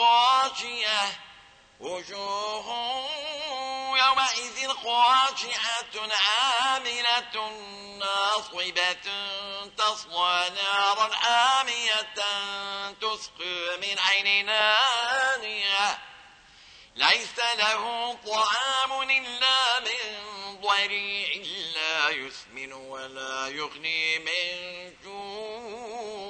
راجية وجوه يومئذ خاشعة عاملة ناصبة تصلى نارا حامية تسقى من عين نانية. ليس له طعام إلا من ضريع لا يسمن ولا يغني من جوع.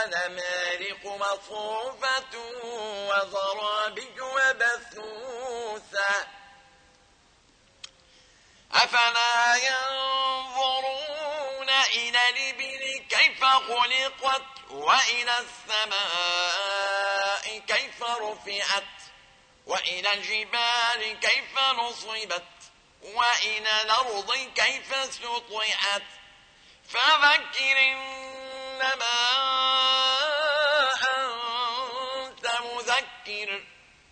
ونمارق مصفوفة وزرابج وبثوثا أفلا ينظرون إلى الإبل كيف خلقت وإلى السماء كيف رفعت وإلى الجبال كيف نصبت وإلى الأرض كيف سطعت فذكر